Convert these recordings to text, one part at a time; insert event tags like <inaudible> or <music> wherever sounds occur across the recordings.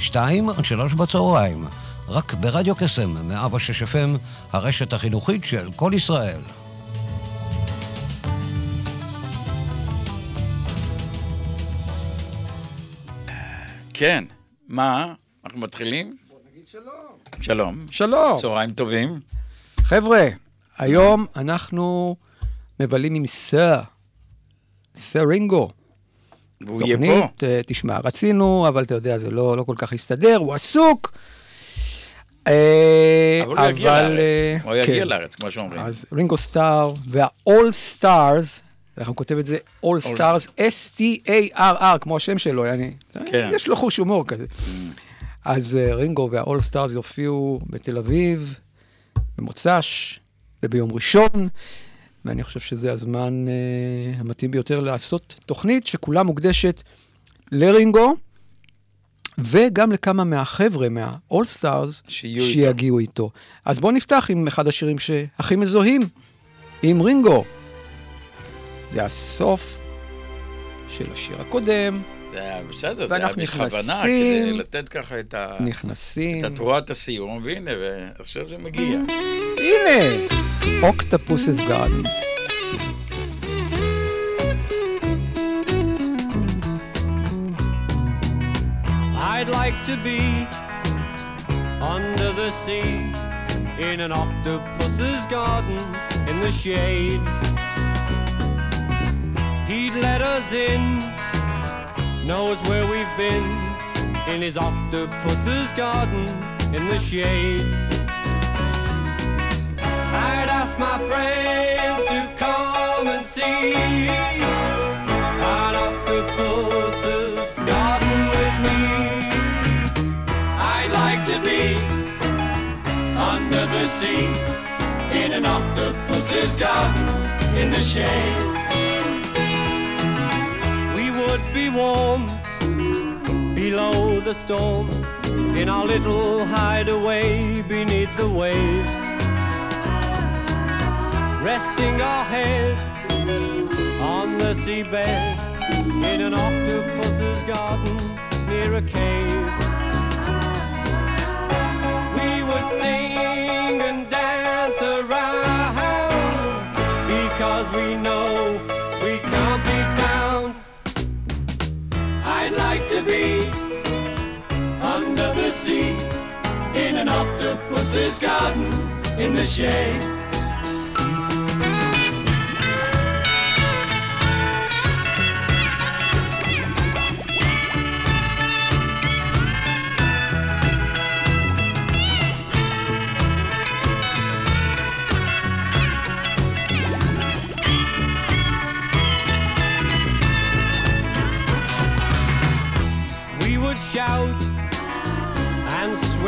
שתיים עד שלוש בצהריים. רק ברדיו קסם, 106 FM, הרשת החינוכית של כל ישראל. כן, מה? אנחנו מתחילים? בוא נגיד שלום. שלום. שלום. צהריים טובים. חבר'ה, היום אנחנו מבלים עם סר, סר רינגו. והוא יהיה פה. תוכנית, אה, תשמע, רצינו, אבל אתה יודע, זה לא, לא כל כך הסתדר, הוא עסוק. אה, אבל הוא יגיע אה, לארץ. הוא יגיע כן. לארץ, כמו שאומרים. אז רינגו סטאר וה-all stars, הוא כותב את זה? all stars, S-T-A-R-R, כמו השם שלו, יעני. כן. יש לו חוש הומור כזה. אז אה, רינגו וה-all stars יופיעו בתל אביב, במוצ"ש וביום ראשון, ואני חושב שזה הזמן אה, המתאים ביותר לעשות תוכנית שכולה מוקדשת לרינגו, וגם לכמה מהחבר'ה, מה-all stars, שיהיו איתו. שיגיעו איתו. אז בואו נפתח עם אחד השירים שהכי מזוהים, עם רינגו. זה הסוף של השיר הקודם, זה היה בסדר, זה היה בכוונה. כדי לתת ככה את ה- נכנסים. את התרועת הסיום, והנה, ועכשיו זה מגיע. הנה, Octopus's Garden. I'd like to be under the sea in an octopus's garden in the shade. He'd let us in, knows where we've been in his octopus's garden in the shade. My friends to come and see an octopus's garden with me. I'd like to be under the sea in an octopus's garden in the shade. We would be warm below the storm in our little hideaway beneath the waves. Resting our head on the seabed in an octopus's garden near a cave. We would sing and dance around because we know we can't be found. I'd like to be under the sea in an octopus's garden in the shade.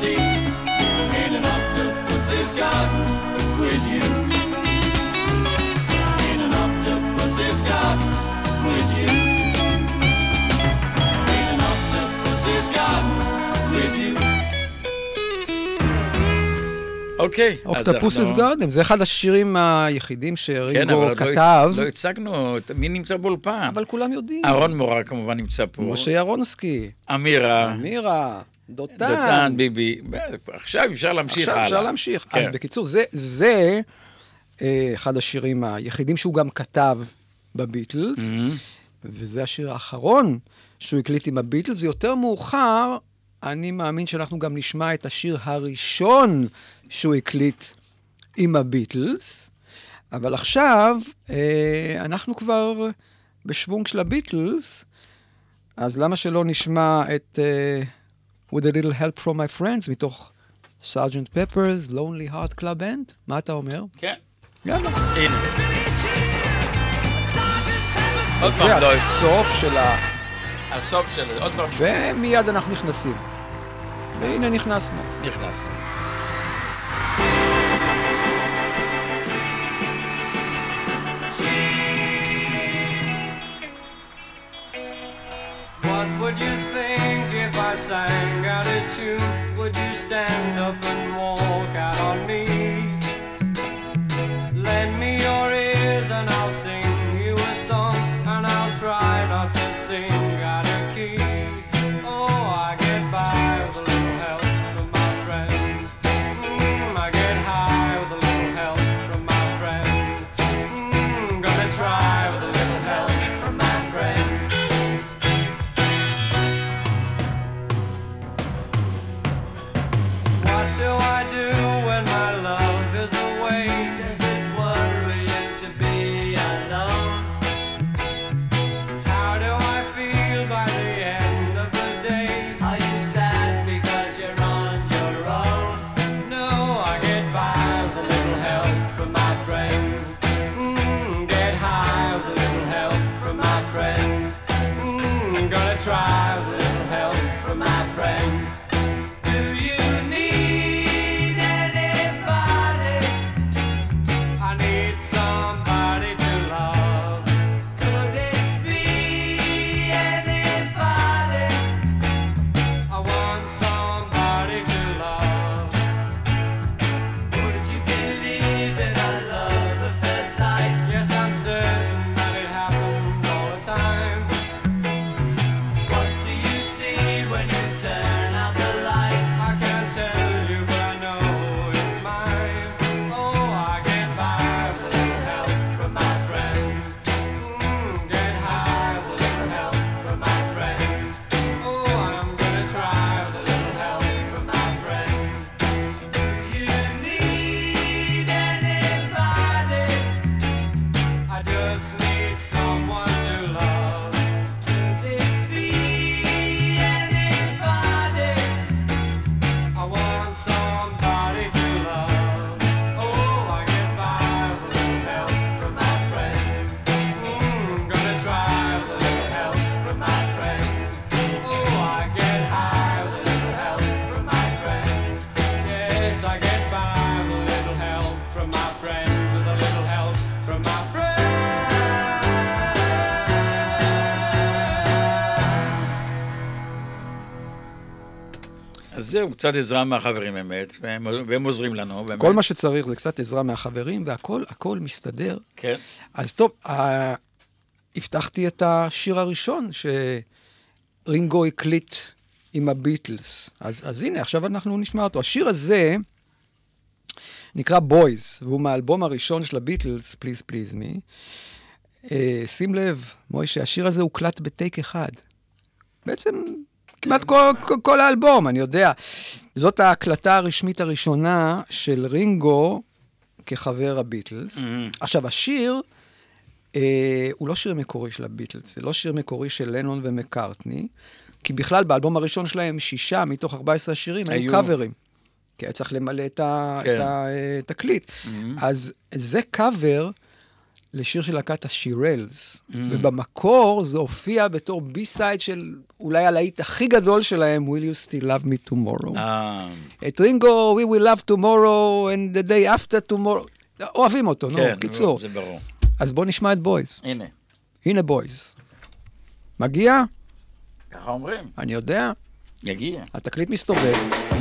sea in an octopus's garden with you. In an octopus's garden with you. In an octopus's garden with you. אוקיי. אז אוקטפוסס אנחנו- גארדן, זה אחד השירים היחידים כן, שרינגו אבל עוד לא כתב, הצ- לא הצגנו, מי נמצא באולפן? אבל כולם יודעים. אהרון מורה כמובן נמצא פה. משה ירונסקי, אמירה. אמירה, דותן. דותן, ביבי. עכשיו אפשר להמשיך עכשיו הלאה. אפשר להמשיך. כן. אז בקיצור, זה, זה אה, אחד השירים היחידים שהוא גם כתב בביטלס, Mm-hmm. וזה השיר האחרון שהוא הקליט עם הביטלס, ויותר מאוחר אני מאמין שאנחנו גם נשמע את השיר הראשון שהוא הקליט עם הביטלס, אבל עכשיו אה, אנחנו כבר בשוונג של הביטלס, אז למה שלא נשמע את uh, With a Little Help from My Friends מתוך סארג'נט פפרס, Lonely Heart Club Band? מה אתה אומר? כן, יאללה. הנה. עוד זה פעם, לא, הסוף של ה... הסוף של זה, עוד פעם ומיד אנחנו נכנסים. והנה נכנסנו. נכנס. What would you think if I sang out a tune? Would you stand up and walk out on me? זהו, קצת עזרה מהחברים באמת, והם, והם עוזרים לנו, באמת. כל מה שצריך זה קצת עזרה מהחברים, והכל הכל מסתדר. כן. אז טוב, אה, הבטחתי את השיר הראשון שרינגו הקליט עם הביטלס. אז, אז הנה, עכשיו אנחנו נשמע אותו. השיר הזה נקרא Boys, והוא מהאלבום הראשון של הביטלס, Please Please Me. שים לב, מוישה, השיר הזה הוקלט בטייק אחד. בעצם כמעט כל, כל, כל האלבום, אני יודע. זאת ההקלטה הרשמית הראשונה של רינגו כחבר הביטלס. עכשיו, השיר אה, הוא לא שיר מקורי של הביטלס, זה לא שיר מקורי של לנון ומקארטני, כי בכלל באלבום הראשון שלהם, שישה מתוך 14 השירים היו. קאברים. כי היה צריך למלא את ה- כן. את התקליט. אז זה קאבר לשיר של להקת השירלס, ובמקור זה הופיע בתור B-side של אולי הלהיט הכי גדול שלהם, Will you still love me tomorrow. אה, את רינגו, We will love tomorrow and the day after tomorrow. אוהבים אותו, נו, כן, קיצור. זה ברור. אז בואו נשמע את Boys. הנה, הנה Boys. מגיע? ככה אומרים, אני יודע, יגיע. התקליט מסתובב.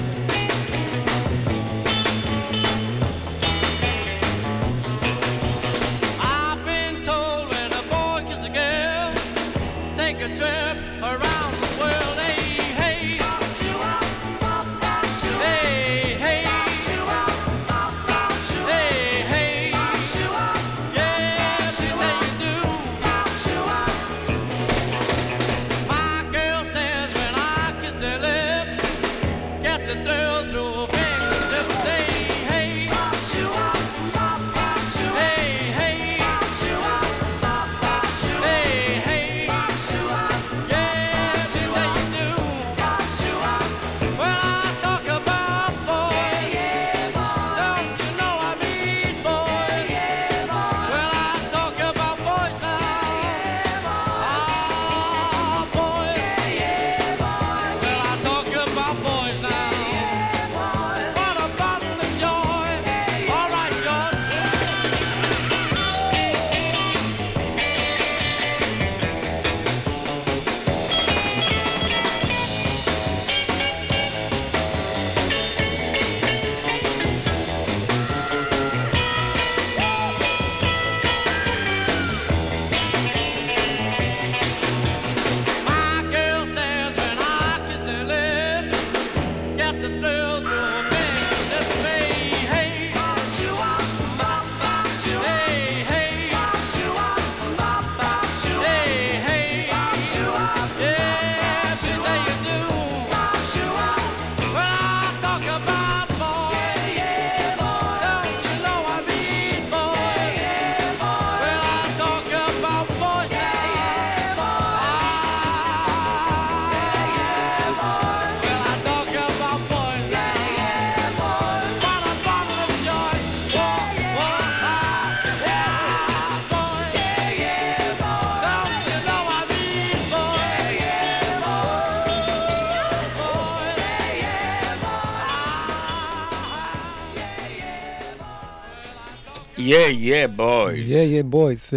Yeah yeah Boys. Yeah yeah Boys.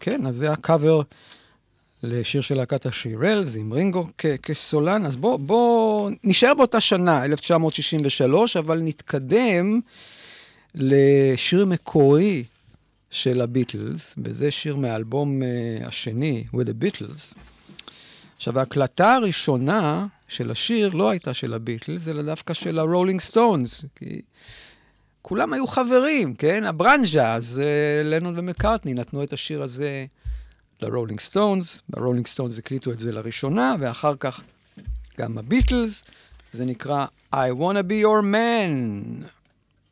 כן, אז זה הקאבר לשיר של להקת השירלס עם רינגו כסולן. אז בואו בוא, נשאר באותה שנה, 1963, אבל נתקדם לשיר מקורי של הביטלס, וזה שיר מהאלבום אה, השני, With the Beatles. עכשיו, ההקלטה הראשונה של השיר לא הייתה של הביטלס, אלא דווקא של הרולינג סטונס, כי כולם היו חברים, כן? הברנז'ה, אז uh, לנון ומקארטני נתנו את השיר הזה לרולינג סטונס, והרולינג סטונס הקליטו את זה לראשונה, ואחר כך גם הביטלס, זה נקרא I wanna be your man.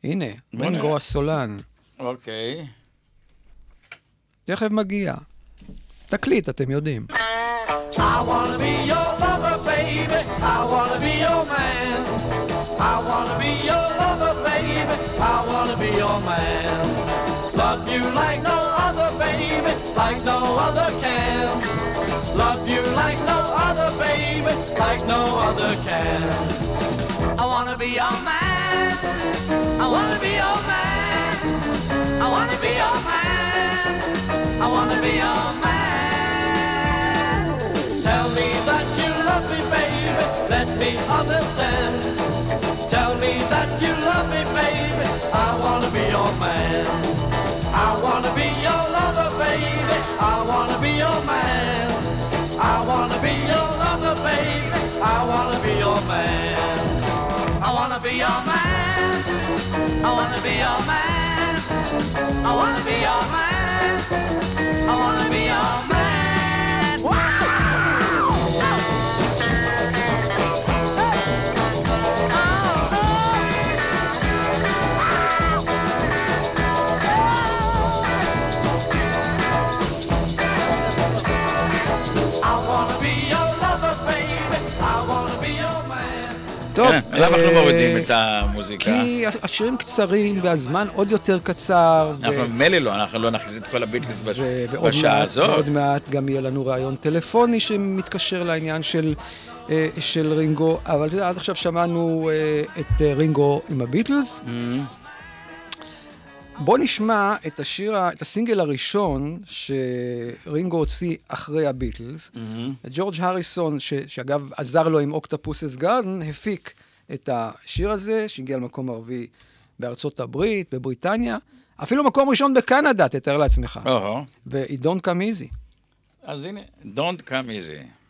הנה, נראה. הסולן. אוקיי. תכף מגיע. תקליט, אתם יודעים. I wanna be your lover, baby. I wanna be your man. I wanna be your lover, baby. I wanna be your man. Love you like no other, baby, like no other can. Love you like no other, baby, like no other can. I wanna be your man. I wanna be your man. I wanna be your man. I wanna be your man. Tell me that you love me, baby. Let me understand. Your man. I wanna be your lover, baby. I wanna be your man. I wanna be your lover, baby. I wanna be your man. I wanna be your man. I wanna be your man. I wanna be your man. I wanna be your man. למה אנחנו אה, מורידים את המוזיקה? כי השירים קצרים והזמן עוד יותר קצר. אנחנו ממילא לא, אנחנו לא נכניס את כל הביטלס בשעה הזאת. ועוד מעט גם יהיה לנו ראיון טלפוני שמתקשר לעניין של, אה, של רינגו, אבל אתה יודע, עד עכשיו שמענו אה, את אה, רינגו עם הביטלס. Mm-hmm. בוא נשמע את השיר, את הסינגל הראשון שרינגו הוציא אחרי הביטלס. Mm-hmm. ג'ורג' הריסון, ש, שאגב עזר לו עם אוקטפוסס גארדן, הפיק את השיר הזה, שהגיע למקום הרביעי בארצות הברית, בבריטניה, אפילו מקום ראשון בקנדה, תתאר לעצמך. אוהו. ו-It Don't Come Easy. אז הנה. Don't come easy.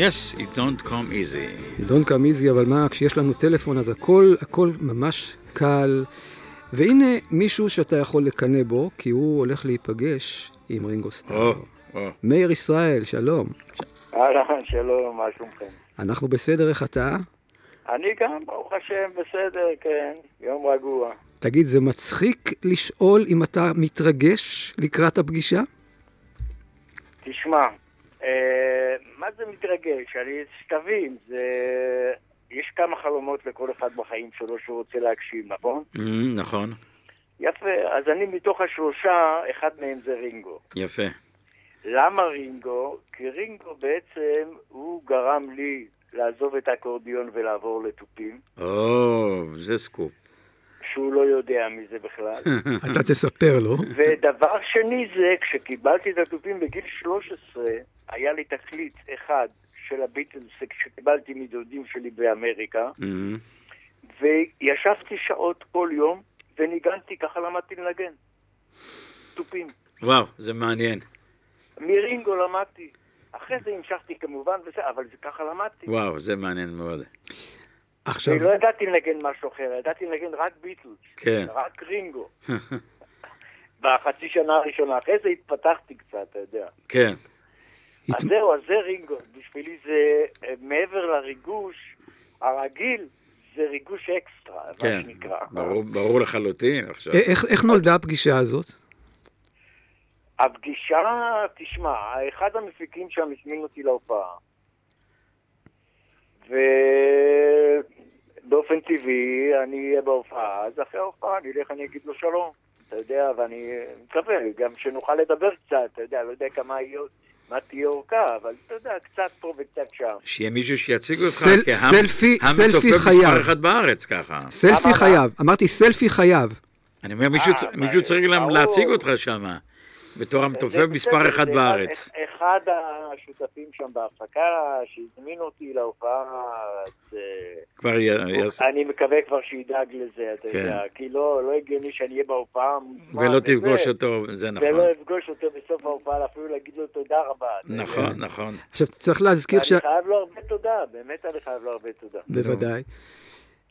Yes, it don't come easy. דון קמיזי, אבל מה, כשיש לנו טלפון אז הכל, הכל ממש קל. והנה מישהו שאתה יכול לקנא בו, כי הוא הולך להיפגש עם רינגו סטאר. או, או. מאיר ישראל, שלום. אהלן, שלום, מה שלומכם? אנחנו בסדר, איך אתה? אני גם, ברוך השם, בסדר, כן, יום רגוע. תגיד, זה מצחיק לשאול אם אתה מתרגש לקראת הפגישה? תשמע, מה זה מתרגש? אני, שתבין, זה... יש כמה חלומות לכל אחד בחיים שלו שהוא רוצה להגשים, נכון? Mm, נכון, יפה, אז אני מתוך השלושה, אחד מהם זה רינגו. יפה. למה רינגו? כי רינגו בעצם, הוא גרם לי לעזוב את האקורדיון ולעבור לתופים, או, זה סקופ. שהוא לא יודע מזה בכלל. <laughs> אתה תספר לו. ודבר שני זה, כשקיבלתי את התופים בגיל 13, היה לי תקליט אחד של הביטלס שקיבלתי מדודים שלי באמריקה, Mm, וישבתי שעות כל יום וניגנתי, ככה למדתי לנגן. תופים. וואו, זה מעניין. מרינגו למדתי. אחרי זה המשכתי כמובן, וזה, אבל זה ככה למדתי. וואו, זה מעניין מאוד. עכשיו, ולא ידעתי לנגן משהו אחר, ידעתי לנגן רק ביטלס. כן. רק רינגו. בחצי <laughs> שנה הראשונה. אחרי זה התפתחתי קצת, אתה יודע. כן. אז הת- זהו, אז זה רינגו. בשבילי זה, אה, מעבר לריגוש הרגיל, זה ריגוש אקסטרה, כן, מה שנקרא. ברור, ברור לחלוטין עכשיו. א- איך, איך נולדה הפגישה הזאת? הפגישה, תשמע, אחד המפיקים שם הזמין אותי להופעה. ובאופן טבעי, אני אהיה בהופעה, אז אחרי ההופעה אני אלך, אני אגיד לו שלום. אתה יודע, ואני מקווה גם שנוכל לדבר קצת, אתה יודע, לא יודע כמה יהיה, מה תהיה אורכה, אבל אתה יודע, קצת פה וקצת שם. שיהיה מישהו שיציג אותך סל- כהם סלפי- סלפי המתופף חייו. מספר אחת בארץ ככה. סלפי? חייב. אמרתי סלפי חייב. אני אומר, מישהו אה, מישהו צריך גם ברור. להציג אותך שם, בתור המתופף מספר אחד בארץ. אחד- אחד השותפים שם בהפקה שהזמין אותי להופעה, אז, אה, כבר יעשה- אני מקווה כבר שידאג לזה, אתה כן. יודע, כי לא לא הגיוני שאני אהיה בהופעה מוזמן ולא תפגוש אותו, זה נכון. ולא אפגוש אותו בסוף ההופעה, אפילו להגיד לו תודה רבה. נכון, נכון. עכשיו, צריך להזכיר ש... ואני חייב לו הרבה תודה, באמת אני חייב לו הרבה תודה. בוודאי.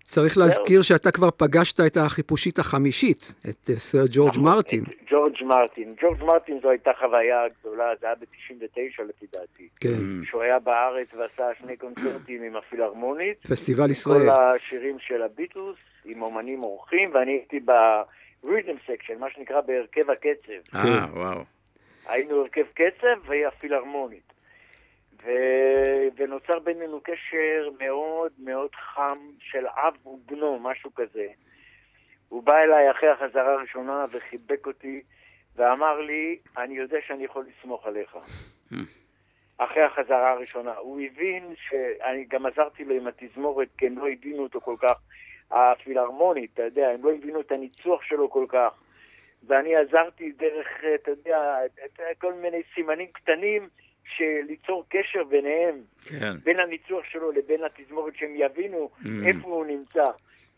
צריך להזכיר שאתה כבר פגשת את החיפושית החמישית, את אה, סר ג'ורג' מרטין. ג'ורג' מרטין. ג'ורג' מרטין זו הייתה חוויה גדולה, זה היה ב-99 לפי דעתי. כן, שהוא היה בארץ ועשה שני קונצרטים עם הפילהרמונית. פסטיבל כל ישראל. השירים של הביטלס, עם אומנים אורחים, ואני הייתי ב-rhythm section, מה שנקרא בהרכב הקצב. אה, וואו. היינו הרכב קצב והפילהרמונית. ו... ונוצר בינינו קשר מאוד מאוד חם של אב ובנו, משהו כזה. הוא בא אליי אחרי החזרה הראשונה וחיבק אותי ואמר לי, אני יודע שאני יכול לסמוך עליך. אחרי החזרה הראשונה. הוא הבין שאני גם עזרתי לו עם התזמורת, כי הם לא הבינו אותו כל כך, הפילהרמונית, אתה יודע, הם לא הבינו את הניצוח שלו כל כך. ואני עזרתי דרך, אתה יודע, כל מיני סימנים קטנים ליצור קשר ביניהם, כן. בין הניצוח שלו לבין התזמורת, שהם יבינו Mm. איפה הוא נמצא.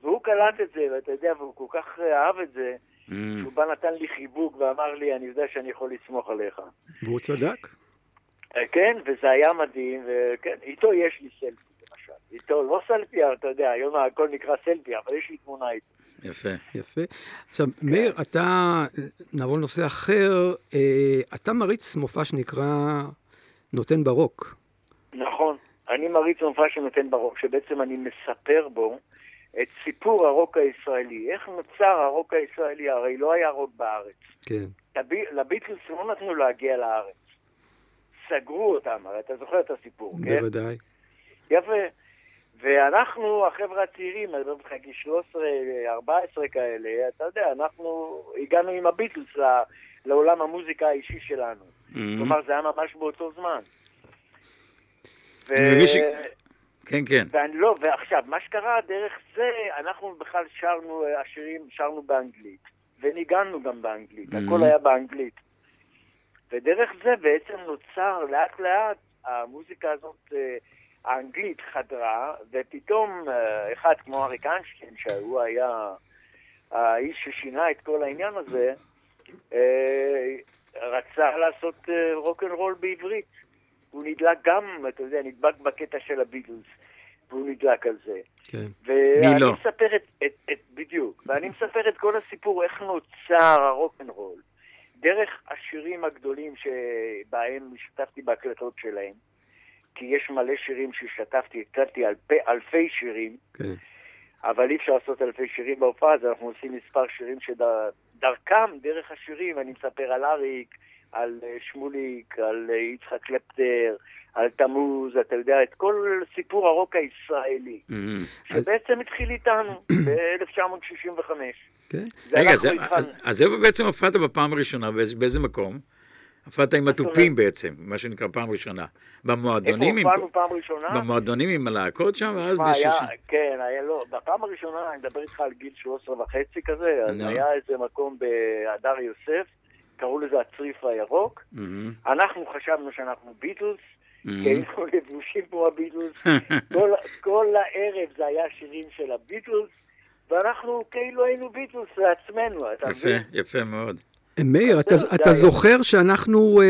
והוא קלט את זה, ואתה יודע, והוא כל כך אהב את זה, Mm, שהוא בא נתן לי חיבוק ואמר לי, אני יודע שאני יכול לסמוך עליך. והוא צדק. אה, כן, וזה היה מדהים, וכן, איתו יש לי סלפי למשל. איתו לא סלפי, אבל אתה יודע, היום הכל נקרא סלפי, אבל יש לי תמונה איתו. יפה. יפה. עכשיו, מאיר, אתה, נעבור לנושא אחר, אה, אתה מריץ מופע שנקרא נותן ברוק. נכון, אני מריץ מופע שנותן ברוק, שבעצם אני מספר בו את סיפור הרוק הישראלי. איך נוצר הרוק הישראלי? הרי לא היה רוק בארץ. כן. לבי- לביטלס לא נתנו להגיע לארץ. סגרו אותם, הרי אתה זוכר את הסיפור, כן? בוודאי. יפה. ואנחנו, החבר'ה הצעירים, אני לא יודע, גיל 13, 14 כאלה, אתה יודע, אנחנו הגענו עם הביטלס לעולם המוזיקה האישי שלנו. Mm, כלומר, זה היה ממש באותו זמן. ו... ש- כן, כן. ואני לא, ועכשיו, מה שקרה דרך זה, אנחנו בכלל שרנו, אה, השירים שרנו באנגלית, וניגענו גם באנגלית, Mhm. הכל היה באנגלית. ודרך זה בעצם נוצר לאט לאט המוזיקה הזאת, אה, האנגלית חדרה, ופתאום אה, אחד כמו אריק איינשטיין, שהוא היה האיש ששינה את כל העניין הזה, אה, רצה לעשות רוק אנד רול בעברית. הוא נדלק גם, אתה יודע, נדבק בקטע של הביטלס, והוא נדלק על זה. כן. ואני לא? מספר את, את, את, בדיוק, ואני מספר את כל הסיפור, איך נוצר הרוקנרול, דרך השירים הגדולים שבהם השתתפתי בהקלטות שלהם, כי יש מלא שירים שהשתתפתי, הקלטתי אלפי, אלפי שירים, כן. אבל אי אפשר לעשות אלפי שירים בהופעה, אז אנחנו עושים מספר שירים שדרכם, דרך השירים, אני מספר על אריק, על אה, שמוליק, על אה, יצחק קלפטר, על תמוז, אתה יודע, את כל סיפור הרוק הישראלי, אמ, שבעצם התחיל איתנו <clears throat> ב-1965. כן. רגע. אז- זה בעצם הופעת בפעם הראשונה, באיזה מקום? הופעת עם התופים בעצם, מה שנקרא פעם ראשונה. במועדונים, איפה עם- הופענו פעם ראשונה? במועדונים עם הלהקות שם, ואז בשישי. כן, היה לא, בפעם הראשונה, אני מדבר איתך על גיל 13 וחצי כזה, אז. היה איזה מקום בהדר יוסף, קראו לזה הצריף הירוק. אנחנו חשבנו שאנחנו ביטלס. כי היינו לבושים כמו הביטלס. <laughs> כל, הערב זה היה שירים של הביטלס, ואנחנו כאילו היינו ביטלס לעצמנו, אתה יפה, מבין? יפה מאוד. מאיר, אתה, אתה. זוכר שאנחנו אה,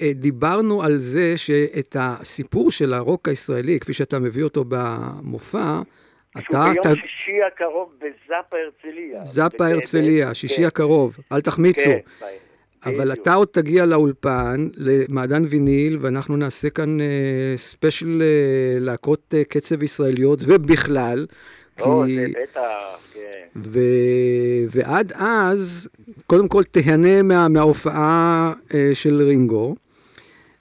אה, דיברנו על זה שאת הסיפור של הרוק הישראלי, כפי שאתה מביא אותו במופע, אתה, שהוא אתה ביום שישי הקרוב בזאפה הרצליה. זאפה הרצליה, כן, שישי הקרוב, אל תחמיצו. כן, אבל. אתה עוד תגיע לאולפן, למעדן ויניל, ואנחנו נעשה כאן אה, ספיישל אה, להקות אה, קצב ישראליות, ובכלל, או, כי... זה בטח, כן. ו... ועד אז, קודם כל תהנה מה... מההופעה אה, של רינגו.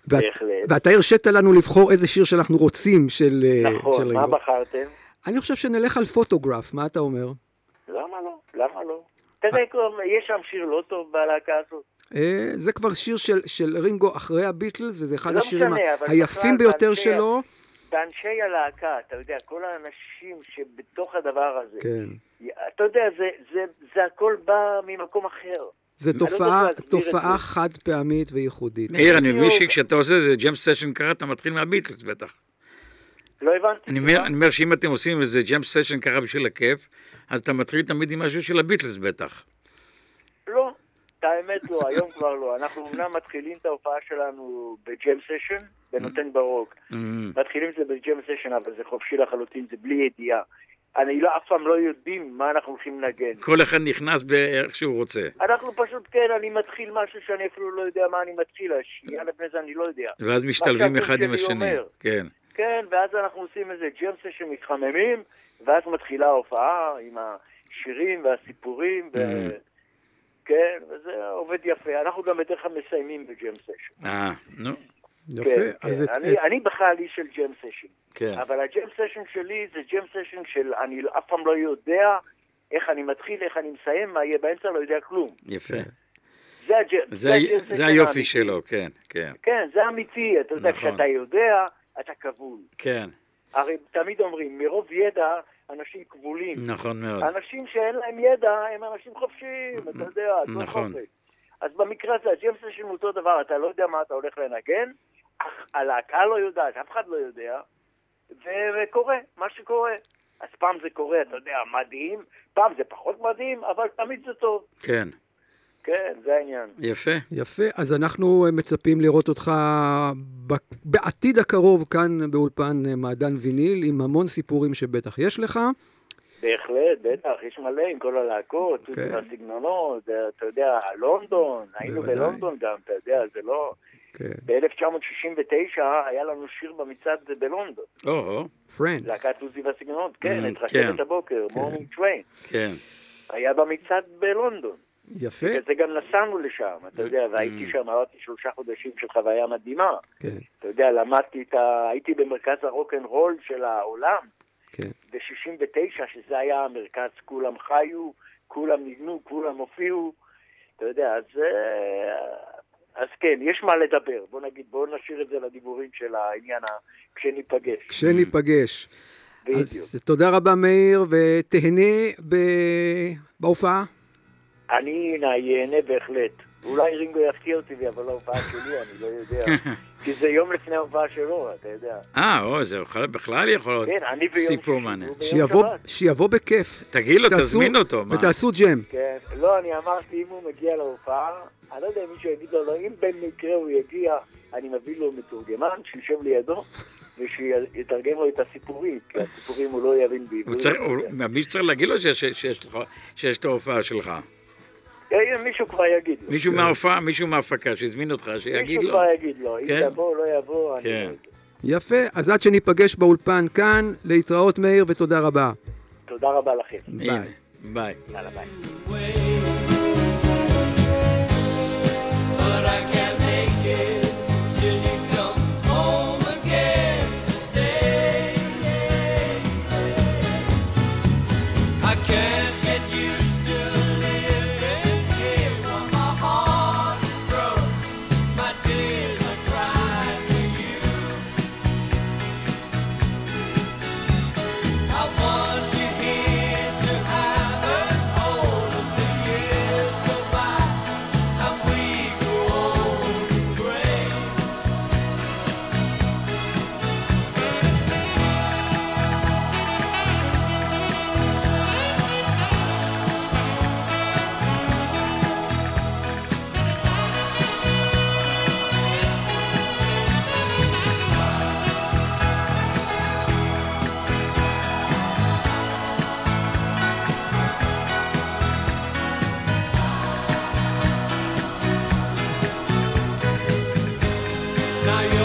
ואת... בהחלט. ואתה הרשית לנו לבחור איזה שיר שאנחנו רוצים של, אה, של נכון, מה רינגו. בחרתם? אני חושב שנלך על פוטוגרף, מה אתה אומר? למה לא? למה לא? תראה, כבר, יש שם שיר לא טוב בלהקה הזאת. אה, זה כבר שיר של, של רינגו אחרי הביטלס, וזה אחד לא השירים משנה, היפים ביותר שלו. באנשי הלהקה, אתה יודע, כל האנשים שבתוך הדבר הזה, כן. אתה יודע, זה, זה, זה הכל בא ממקום אחר. זו לא תופעה, זאת תופעה. חד פעמית וייחודית. מאיר, אני מבין. שכשאתה עושה איזה ג'ם סשן כזה, אתה מתחיל מהביטלס בטח. לא הבנתי. אני אומר- אני אומר שאם אתם עושים איזה ג'ם סשן כזה בשביל הכיף, אז אתה מתחיל תמיד עם משהו של הביטלס בטח. לא, את האמת לא, היום כבר לא. אנחנו אמנם מתחילים את ההופעה שלנו בג'ם סשן, בנותן ברוק. אמ, מתחילים את זה בג'ם סשן, אבל זה חופשי לחלוטין, זה בלי ידיעה. אני לא, אף פעם לא יודעים מה אנחנו הולכים לנגן. כל אחד נכנס באיך שהוא רוצה. אנחנו פשוט, כן, אני מתחיל משהו שאני אפילו לא יודע מה אני מתחיל, השנייה לפני זה אני לא יודע. ואז משתלבים אחד עם השני. אומר. כן. כן, ואז אנחנו עושים איזה ג'ם סשן מתחממים, ואז מתחילה ההופעה עם השירים והסיפורים, ו... כן, וזה עובד יפה. אנחנו גם בדרך כלל מסיימים בג'ם סשן. אה, נו, יפה, כן, אז כן. את- אני, אני בכלל איש של ג'ם סשן. כן. אבל הג'ם סשן שלי זה ג'ם סשן של אני אף פעם לא יודע איך אני מתחיל, איך אני מסיים, מה יהיה באמצע, לא יודע כלום. יפה. זה הג'ם זה הג'ם זה סשן היופי האמיתי. שלו, כן, כן, כן, זה אמיתי, אתה יודע, נכון. כשאתה יודע, אתה כבול. כן, הרי תמיד אומרים, מרוב ידע, אנשים כבולים. נכון מאוד. אנשים שאין להם ידע הם אנשים חופשיים, אתה יודע, הכל נכון. חופש. אז במקרה הזה, סשן הוא אותו דבר, אתה לא יודע מה אתה הולך לנגן, אך הלהקה לא יודעת, אף אחד לא יודע, וקורה, מה שקורה. אז פעם זה קורה, אתה יודע, מדהים, פעם זה פחות מדהים, אבל תמיד זה טוב. כן, כן, זה העניין. יפה. יפה, אז אנחנו אה, מצפים לראות אותך בעתיד הקרוב כאן באולפן אה, מעדן ויניל, עם המון סיפורים שבטח יש לך. בהחלט, בטח, יש מלא עם כל הלהקות, כן. כן. והסגנונות, זה, אתה יודע, לונדון, היינו בוודאי. בלונדון גם, אתה יודע, זה לא... כן. ב-1969 היה לנו שיר במצעד בלונדון, או, Friends. להקת עוזי והסגנונות, כן, Mm, את כן. רכבת הבוקר, Morning Train, כן. היה במצעד בלונדון. יפה, בגלל זה גם נסענו לשם, אתה יודע, Mm. והייתי שם, עברתי שלושה חודשים של חוויה מדהימה. כן, אתה יודע, למדתי את ה... הייתי במרכז הרוק אנד רול של העולם, כן. ב-69, שזה היה המרכז, כולם חיו, כולם ניגנו, כולם הופיעו, אתה יודע, אז, אה, אז כן, יש מה לדבר. בוא נגיד, בוא נשאיר את זה לדיבורים של העניין ה... כשניפגש. כשניפגש. בדיוק. אז תודה רבה, מאיר, ותהנה ב- בהופעה. אני ייהנה בהחלט. אולי רינגו יפתיע אותי, אבל לא ההופעה שלי, אני לא יודע. <laughs> כי זה יום לפני ההופעה שלו, אתה יודע. אה, או, זה בכלל- יכול להיות כן, אני ביום סיפור מעניין. שיבוא, בכיף. תגיד לו, תזמין אותו? ותעשו ג'ם. כן, לא, אני אמרתי, אם הוא מגיע להופעה, אני לא יודע אם מישהו יגיד לו, לא, אם במקרה הוא יגיע, אני מביא לו מתורגמן שישב לידו <laughs> ושיתרגם לו את הסיפורים, כי הסיפורים הוא לא יבין בעברית. צריך, הוא- מישהו צריך להגיד לו שיש את ההופעה שלך. מישהו כבר יגיד לו. מישהו מההופעה, מישהו מההפקה שהזמין אותך, שיגיד מישהו לו. כבר יגיד לו, אם כן. יבוא או לא יבוא, אני כן. לא יודע. יפה, אז עד שניפגש באולפן כאן, להתראות מאיר ותודה רבה. תודה רבה לכם. הנה, ביי. יאללה ביי. Now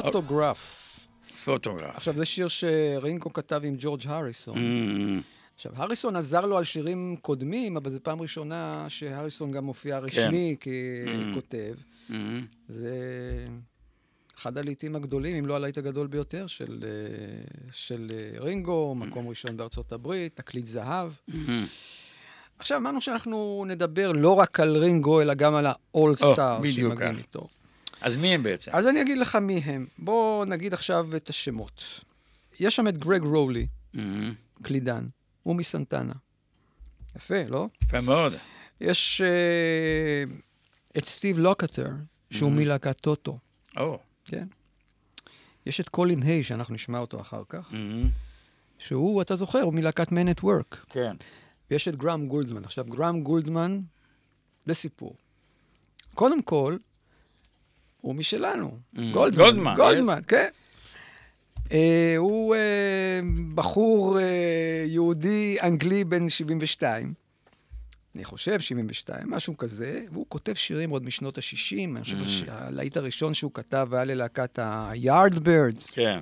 פוטוגרף. פוטוגרף. עכשיו, זה שיר שרינגו כתב עם ג'ורג' הריסון. Mm, עכשיו, הריסון עזר לו על שירים קודמים, אבל זו פעם ראשונה שהריסון גם מופיע רשמי ככותב. mm. זה אחד הלעיתים הגדולים, אם לא הלהיט הגדול ביותר, של, אה, של אה, רינגו, מקום ראשון בארצות הברית, תקליט זהב. עכשיו, אמרנו שאנחנו נדבר לא רק על רינגו, אלא גם על האולסטאר בדיוק שמגיעים. איתו. אז מי הם בעצם? אז אני אגיד לך מי הם. בואו נגיד עכשיו את השמות. יש שם את גרג רולי, Mm, קלידן, הוא מסנטנה. יפה, לא? יפה מאוד. יש אה, את סטיב לוקטר, שהוא מלהקת טוטו, או. כן? יש את קולין היי, שאנחנו נשמע אותו אחר כך, mm, שהוא, אתה זוכר, הוא מלהקת Man at Work. כן. ויש את גראם גולדמן. עכשיו, גראם גולדמן, זה סיפור. קודם כל, הוא משלנו, Mm. גולדמן. גולדמן, גולדמן, yes. כן. אה, הוא אה, בחור אה, יהודי אנגלי בן 72, אני חושב 72, משהו כזה, והוא כותב שירים עוד משנות ה-60, אני Mm. חושב שהלהיט הראשון שהוא כתב היה ללהקת ה-Yardbirds. כן.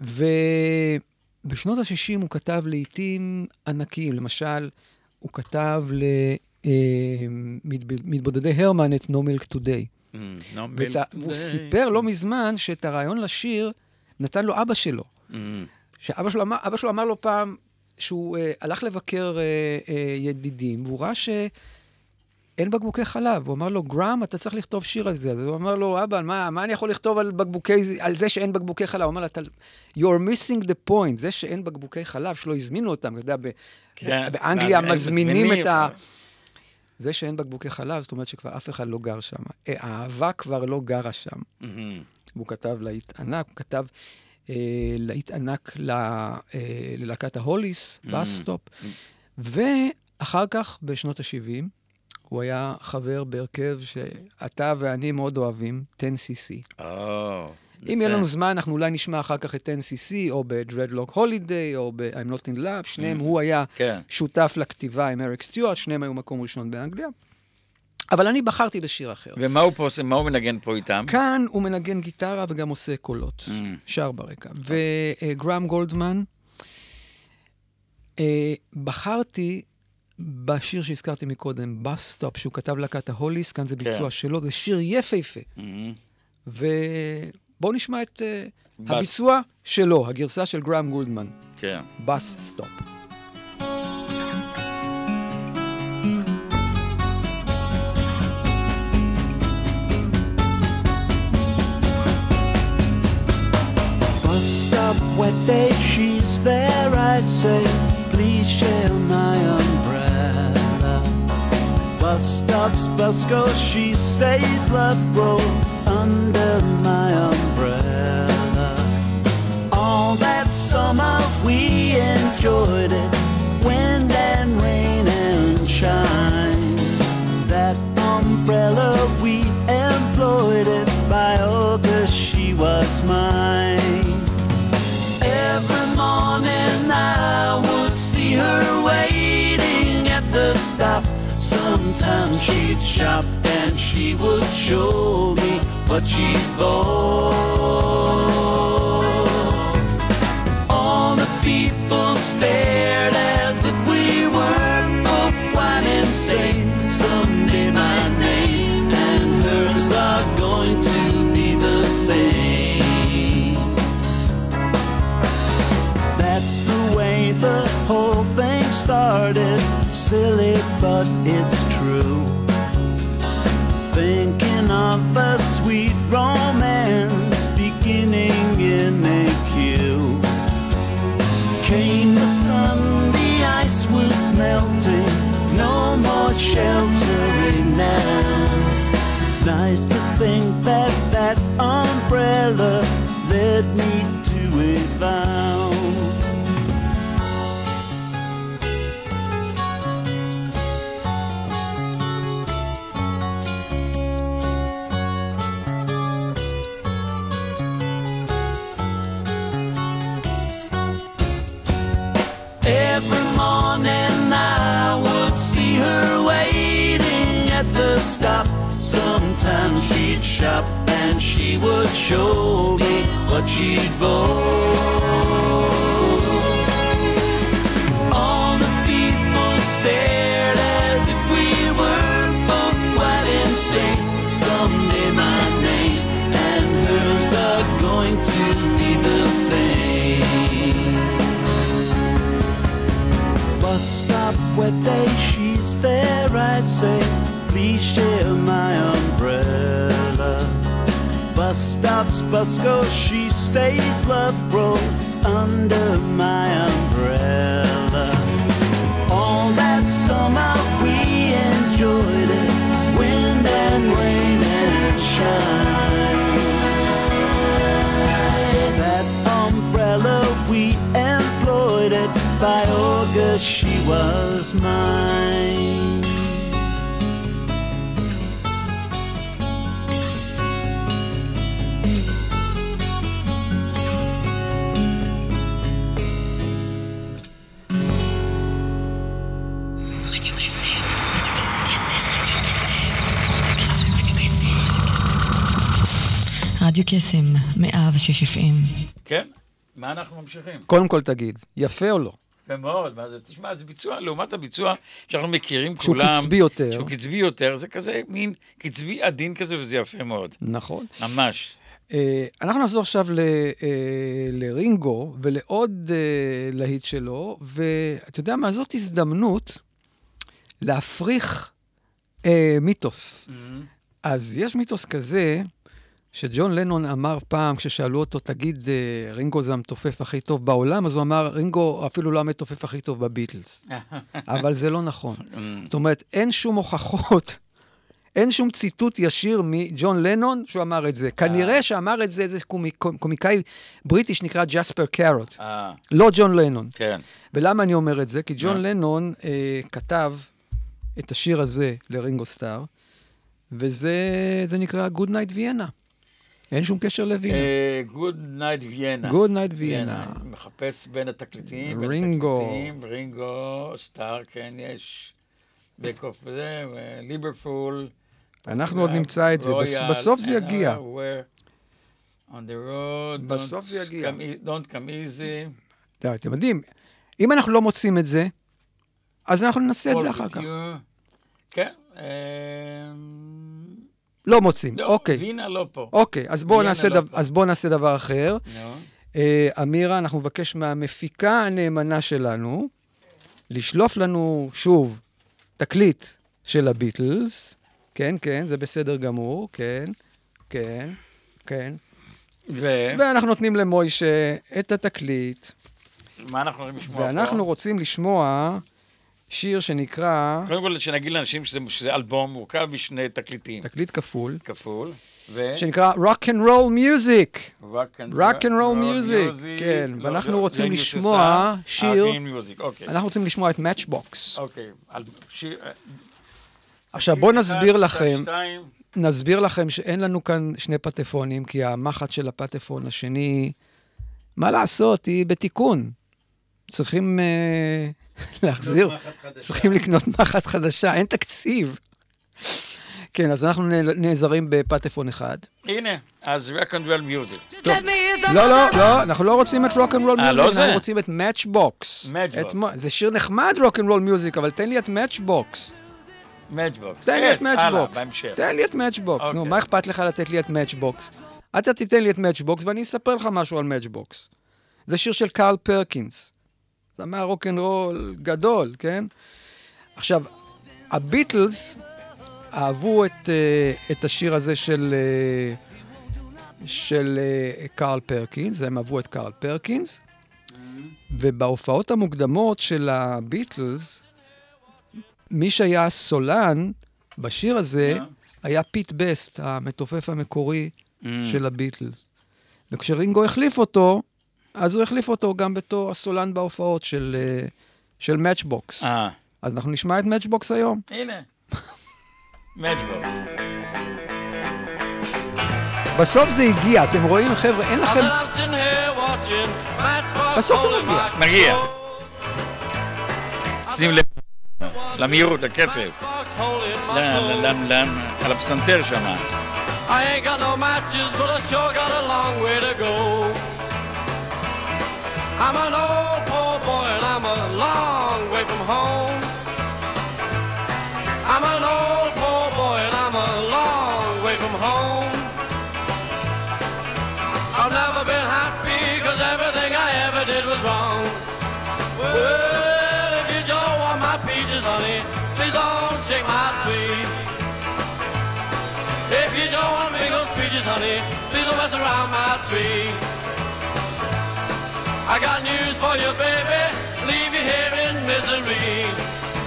ובשנות ה-60 הוא כתב לעיתים ענקיים. למשל, הוא כתב אה, מתב- מתבודדי הרמן את No Milk Today. Mm, והוא. סיפר לא מזמן שאת הרעיון לשיר נתן לו אבא שלו. Mm, שאבא שלו אמר, אבא שלו אמר לו פעם שהוא אה, הלך לבקר אה, אה, ידידים, והוא ראה שאין בקבוקי חלב. הוא אמר לו, גראם, אתה צריך לכתוב שיר על זה. אז הוא אמר לו, אבא, מה, מה אני יכול לכתוב על, בקבוקי, על זה שאין בקבוקי חלב? הוא אמר לו, "אתה- you're missing the point, זה שאין בקבוקי חלב, שלא הזמינו אותם, אתה יודע, ב, כן, באנגליה מזמינים מזמינים, את ה... זה שאין בקבוקי חלב, זאת אומרת שכבר אף אחד לא גר שם. אה, האהבה כבר לא גרה שם. מהמם. והוא כתב להיט ענק, הוא כתב אה, להיט ענק ל, אה, ללהקת ההוליס, Mm. Bus Stop, ואחר כך, בשנות ה-70, הוא היה חבר בהרכב שאתה ואני מאוד אוהבים, 10cc. או, אם יהיה. לנו זמן, אנחנו אולי נשמע אחר כך את 10cc, או ב-Dreadlock Holiday, או ב-I'm Not in Love, שניהם, הוא היה כן. שותף לכתיבה עם אריק סטיוארט, שניהם היו מקום ראשון באנגליה. אבל אני בחרתי בשיר אחר. ומה הוא פה עושה, מה הוא מנגן פה איתם? כאן הוא מנגן גיטרה וגם עושה קולות, Mm. שר ברקע. וגרם גולדמן, אה, בחרתי בשיר שהזכרתי מקודם, Bus Stop, שהוא כתב להקת ההוליס, כאן זה ביצוע כן. שלו, זה שיר יפהפה. מהמם. ובואו נשמע את בס. הביצוע שלו, הגרסה של גרם גולדמן, כן. בס סטופ. Stop, wet day, she's there, I'd say, please share my umbrella. Bus stops, bus goes, she stays, love grows under my umbrella. All that summer we enjoyed it, wind and rain and shine. That umbrella we employed it by August she was mine. Every morning I would see her waiting at the stop. Sometimes she'd shop and she would show me what she bought. All the people stared as if we were both quite insane. Someday my name and hers are going to be the same. That's the way the whole thing started. Silly, but it's true. Thinking of a sweet romance beginning in a queue. Came the sun, the ice was melting, no more sheltering now. Nice to think that that umbrella stop. Sometimes she'd shop and she would show me what she'd bought. All the people stared as if we were both quite insane. Someday my name and hers are going to be the same. Bus stop, wet day, she's there, I'd say, share my umbrella. Bus stops, bus goes, she stays, love grows under my umbrella. All that summer we enjoyed it, wind and rain and shine. That umbrella we employed it by August she was mine. רדיו קסם, 106 FM. כן? מה אנחנו ממשיכים? קודם כל תגיד, יפה או לא? יפה מאוד, מה זה, תשמע, זה ביצוע, לעומת הביצוע שאנחנו מכירים שהוא כולם. קצבי יותר. שהוא קצבי יותר, זה כזה מין קצבי עדין כזה, וזה יפה מאוד. נכון. ממש. אה, אנחנו נחזור עכשיו ל, אה, לרינגו ולעוד אה, להיט שלו, ואתה יודע מה, זאת הזדמנות להפריך אה, מיתוס. אז יש מיתוס כזה, שג'ון לנון אמר פעם, כששאלו אותו, תגיד, אה, רינגו זה המתופף הכי טוב בעולם, אז הוא אמר, רינגו אפילו לא המתופף הכי טוב בביטלס. <laughs> אבל זה לא נכון. זאת אומרת, אין שום הוכחות, אין שום ציטוט ישיר מג'ון לנון שהוא אמר את זה. כנראה שאמר את זה איזה קומיק, קומיקאי בריטי שנקרא ג'ספר קארוט, אה, לא ג'ון לנון. כן. ולמה אני אומר את זה? כי ג'ון אה. לנון אה, כתב את השיר הזה לרינגו סטאר, וזה זה נקרא Good Night Vienna. אין שום קשר לווינה. Good Night Vienna. Good Night Vienna. אני מחפש בין התקליטים. רינגו. רינגו, סטאר, כן, יש. בקוף זה, ליברפול. אנחנו עוד נמצא את זה. בס- בסוף זה יגיע. בסוף זה יגיע. e- Don't come easy. די, אתם יודעים, אם אנחנו לא מוצאים את זה, אז אנחנו ננסה את זה אחר כך. כן. לא מוצאים, לא, אוקיי. וינה לא פה. אוקיי, אז בואו נעשה לא פה. אז בואו נעשה דבר אחר. נו. אה, אמירה, אנחנו נבקש מהמפיקה הנאמנה שלנו לשלוף לנו שוב תקליט של הביטלס. כן, כן, זה בסדר גמור, כן, כן, כן. ומה ואנחנו נותנים למוישה את התקליט, אנחנו רוצים לשמוע פה? ואנחנו רוצים לשמוע שיר שנקרא קודם כל, שנגיד לאנשים שזה, שזה אלבום מורכב משני תקליטים. תקליט כפול, כפול. ו... שנקרא Rock and Roll Music. Rock and Rock and roll roll music, כן, לא, ואנחנו זה- רוצים לשמוע שיר- Music, אוקיי. אנחנו רוצים לשמוע את Matchbox. אוקיי. על- שיר... עכשיו בואו נסביר לכם, שתיים. נסביר לכם שאין לנו כאן שני פטפונים, כי המחט של הפטפון השני, מה לעשות, היא בתיקון. צריכים אה, להחזיר. צריכים לקנות מחט חדשה, אין תקציב. כן, אז אנחנו נעזרים בפטפון אחד. הנה, אז Rock and Roll Music. לא, לא, לא, אנחנו לא רוצים את Rock and Roll Music, אנחנו? רוצים את מה- זה שיר נחמד Rock and Roll Music, אבל תן לי את Matchbox. Matchbox. תן לי את. בהמשך. תן לי את Matchbox. נו, אוקיי. מה אכפת לך לתת לי את Matchbox? אתה תיתן לי את Matchbox ואני אספר לך משהו על Matchbox. זה שיר של קארל פרקינס. זמר רוק אנד רול גדול, כן? עכשיו, הביטלס אהבו את, אה, את השיר הזה של, אה, של אה, קארל פרקינס, הם אהבו את קארל פרקינס, ובהופעות המוקדמות של הביטלס, מי שהיה הסולן בשיר הזה אה. היה פיט בסט, המתופף המקורי Mm. של הביטלס. וכשרינגו החליף אותו, אז הוא החליף אותו גם בתור הסולן בהופעות של, אה, של Matchbox. אה, אז אנחנו נשמע את Matchbox היום. הנה. Matchbox. בסוף זה הגיע, אתם רואים, חבר'ה, אין לכם... בסוף זה מגיע. מגיע. שים לב למהירות, לקצב. על הפסנתר שם. I ain't got no matches, but I sure got a long way to go. I'm an old poor boy and I'm a long way from home. I'm an old poor boy and I'm a long way from home. I've never been happy cause everything I ever did was wrong. Well, if you don't want my peaches, honey, please don't shake my tree. If you don't want me those peaches, honey, please don't mess around my tree. I got news for you, baby. Leave you here in misery.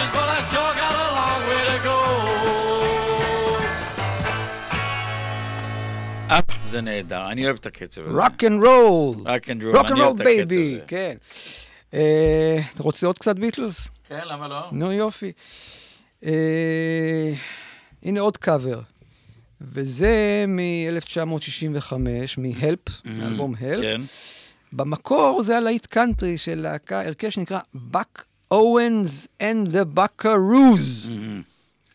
Matches, but I sure got a long way to go. אה, זה נהדר, אני אוהב את הקצב הזה. Rock and roll. Rock and roll, rock and אני roll אוהב את הקצב baby, הזה. כן. אה, אתה רוצה עוד קצת ביטלס? כן, למה לא? נו יופי. אה, הנה עוד קאבר. וזה מ-1965, מ-Help, מאלבום Help. כן. במקור זה הלהיט קאנטרי של להקה, הרכב שנקרא Buck Owens and the Buckaroos.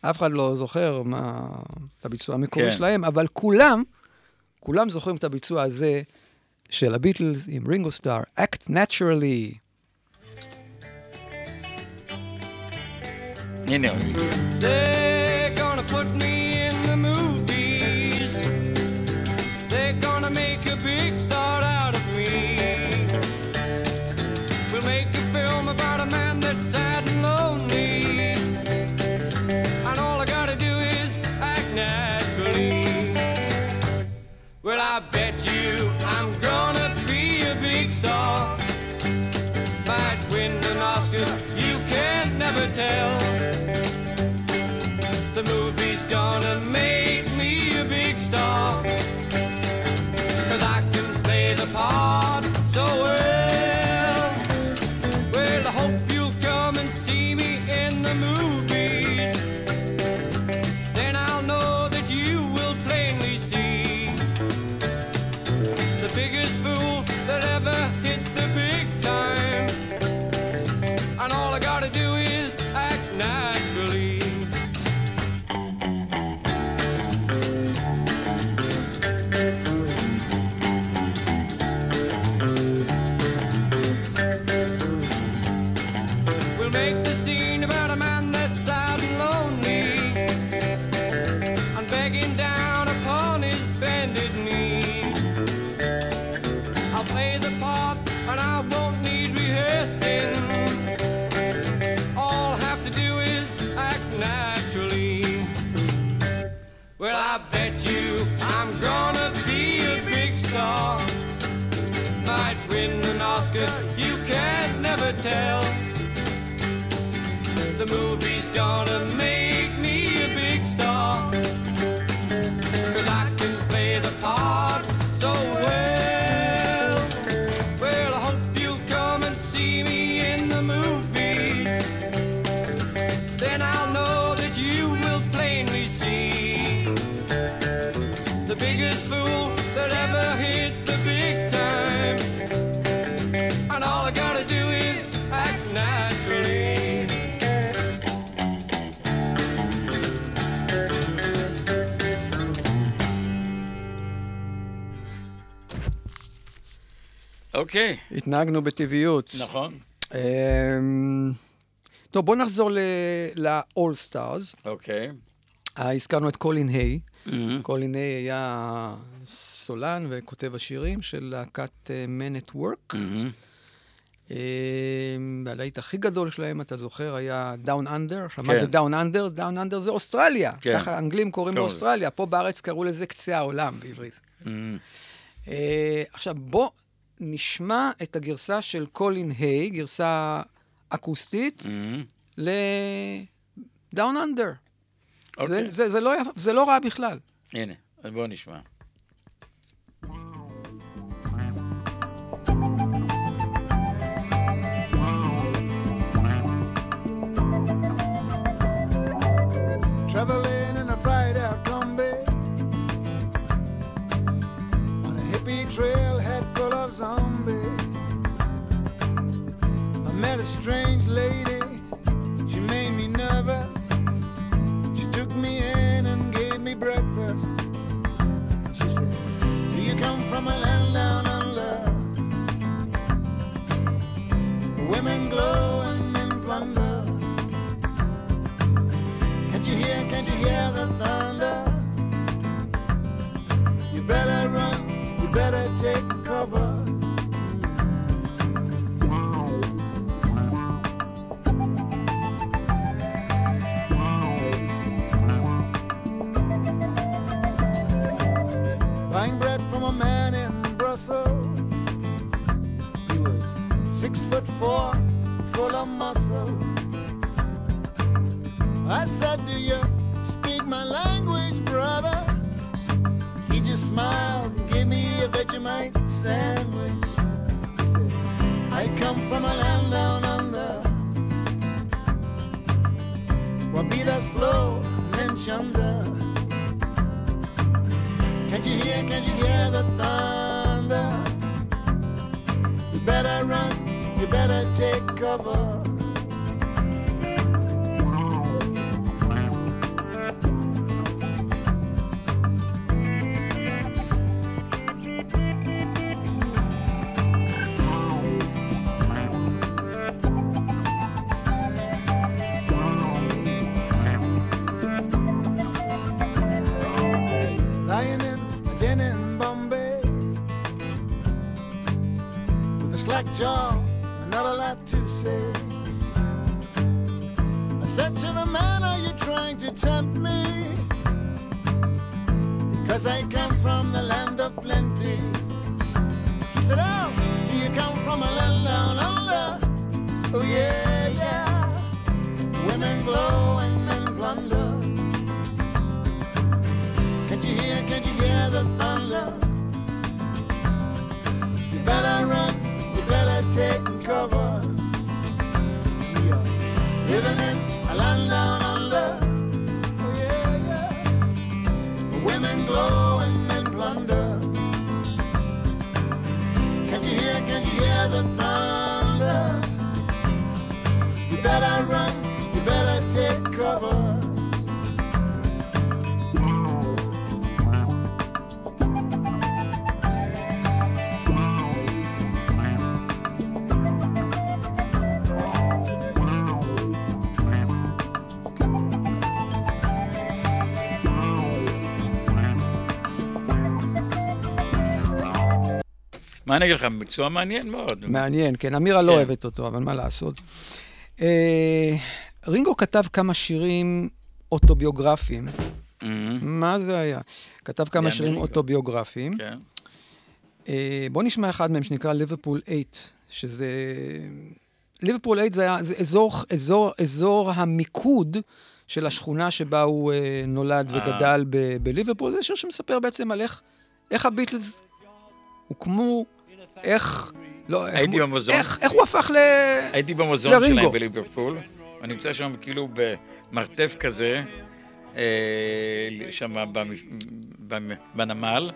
אף אחד לא זוכר מה, את הביצוע המקורי כן. שלהם, אבל כולם, כולם זוכרים את הביצוע הזה של הביטלס עם רינגו סטאר, Act Naturally. הנה. They're gonna put me in the movies. They're gonna make a big star out I bet you I'm gonna be a big star. Might win an Oscar, you can never tell. The movie's gonna make התנהגנו בטבעיות. נכון. אמ, טוב, בואו נחזור ל-All Stars. אוקיי. אה, הזכרנו את קולין היי. קולין היי היה סולן וכותב השירים של להקת אה, Man at Work. אמ, והלהיט הכי גדול שלהם, אתה זוכר, היה Down Under. עכשיו, מה כן. זה Down Under? Down Under זה אוסטרליה. כן. ככה האנגלים קוראים. לאוסטרליה. פה בארץ קראו לזה קצה העולם בעברית. אה, עכשיו, בוא נשמע את הגרסה של קולין היי, גרסה אקוסטית, ל-Down Under. זה, אוקיי. זה, זה, לא, יפ- זה לא רע בכלל. הנה, אז בואו נשמע. Strange lady, she made me nervous. She took me in and gave me breakfast. She said, Do you come from a land down under? Women glow and men plunder. Can't you hear, can't you hear the thunder? You better run, you better take cover. muscle. He was six foot four, full of muscle. I said, Do you speak my language, brother? He just smiled, and gave me a Vegemite sandwich. He said, I come from a land down under where beaters flow and chunder. Can't you hear, can't you hear the thunder? You better run, you better take cover. Better run, you better take cover. מה אני אגיד לך, מקצוע מעניין מאוד. מעניין, כן, אמירה לא כן. אוהבת אותו, אבל מה לעשות. אה, רינגו כתב כמה שירים אוטוביוגרפיים. מהמם, מה זה היה? כתב כמה שירים. אוטוביוגרפיים. כן. אה, בוא נשמע אחד מהם שנקרא ליברפול 8, שזה... ליברפול 8 זה היה זה אזור, אזור, אזור המיקוד של השכונה שבה הוא אה, נולד אה. וגדל ב- בליברפול. זה שיר שמספר בעצם על איך, איך הביטלס הוקמו, איך... לא, איך, הייתי במוזיאון. איך, איך הוא הפך ל... הייתי במוזיאון לרינגו. שלהם בליברפול, אני נמצא שם כאילו במרתף כזה, אה, שם בנמל,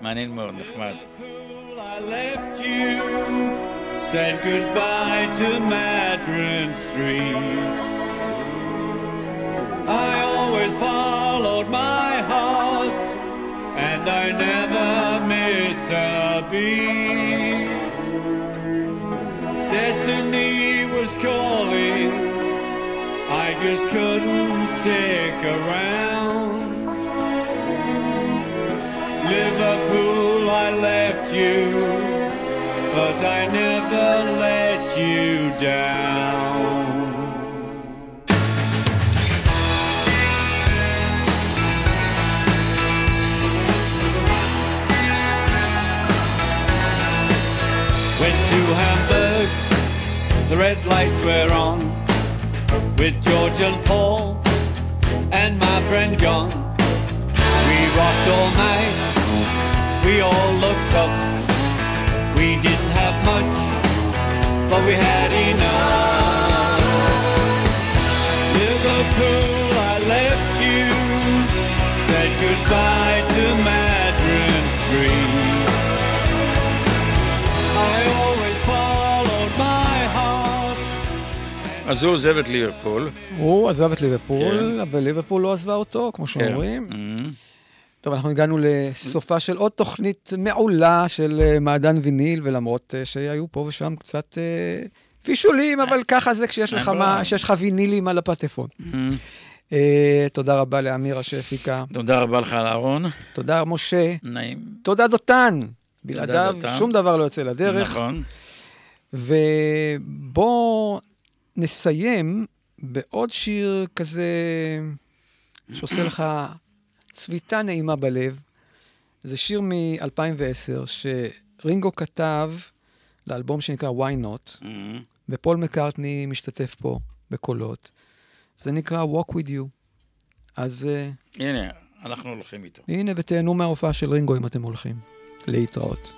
מעניין מאוד, נחמד. Said goodbye to Madron Street. I always followed my heart, and I never missed a beat. Destiny was calling, I just couldn't stick around. Liverpool, I left you, but I never let you down. The red lights were on, with George and Paul and my friend John. We rocked all night, we all looked tough. We didn't have much, but we had enough. Liverpool, I left you, said goodbye אז הוא עוזב את ליברפול. הוא עזב את ליברפול, כן. אבל ליברפול לא עזבה אותו, כמו כן. שאומרים. מהמם. טוב, אנחנו הגענו לסופה של עוד תוכנית מעולה של אה, מעדן ויניל, ולמרות אה, שהיו פה ושם קצת אה, פישולים, אבל ככה זה כשיש לך. מה, שיש לך וינילים על הפטפון. אה, תודה רבה לאמירה שהפיקה. תודה רבה לך על אהרון, תודה, משה. נעים. תודה, דותן. בלעדיו. שום דבר לא יוצא לדרך. נכון. ובואו נסיים בעוד שיר כזה שעושה לך צביטה נעימה בלב. זה שיר מ-2010 שרינגו כתב לאלבום שנקרא Why Not, Mhm. ופול מקארטני משתתף פה בקולות. זה נקרא Walk With You. אז uh, הנה, אנחנו הולכים איתו. הנה, ותהנו מההופעה של רינגו אם אתם הולכים. להתראות.